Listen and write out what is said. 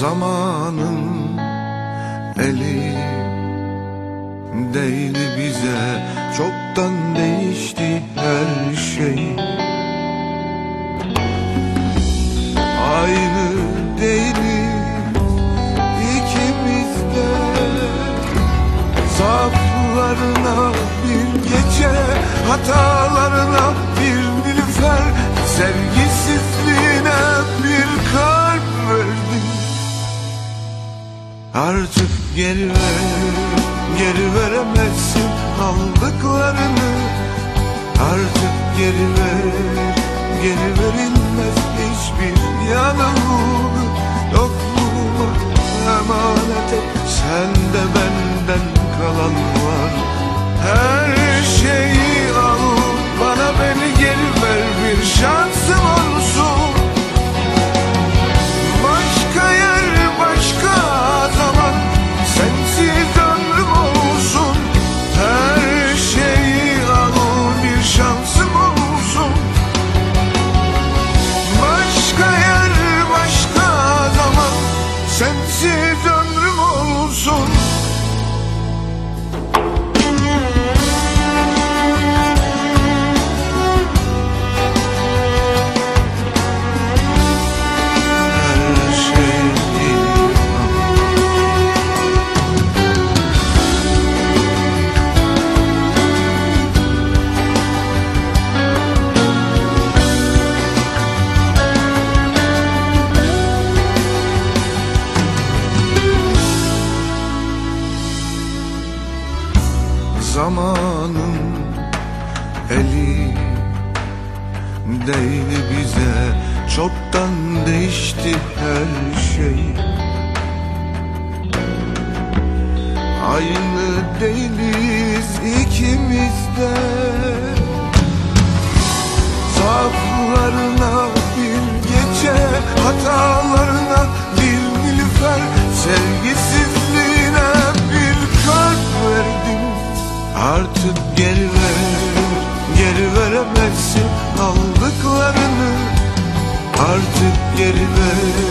Zamanın eli değdi bize. Çoktan değişti her şey. Aynı değiliz ikimiz de Zaaflarına bir gece Hatalarına Artık geri ver, geri veremezsin aldıklarını. Artık geri ver, Zamanın eli değdi bize. Çoktan değişti her şey. Aynı değiliz ikimiz de artık geride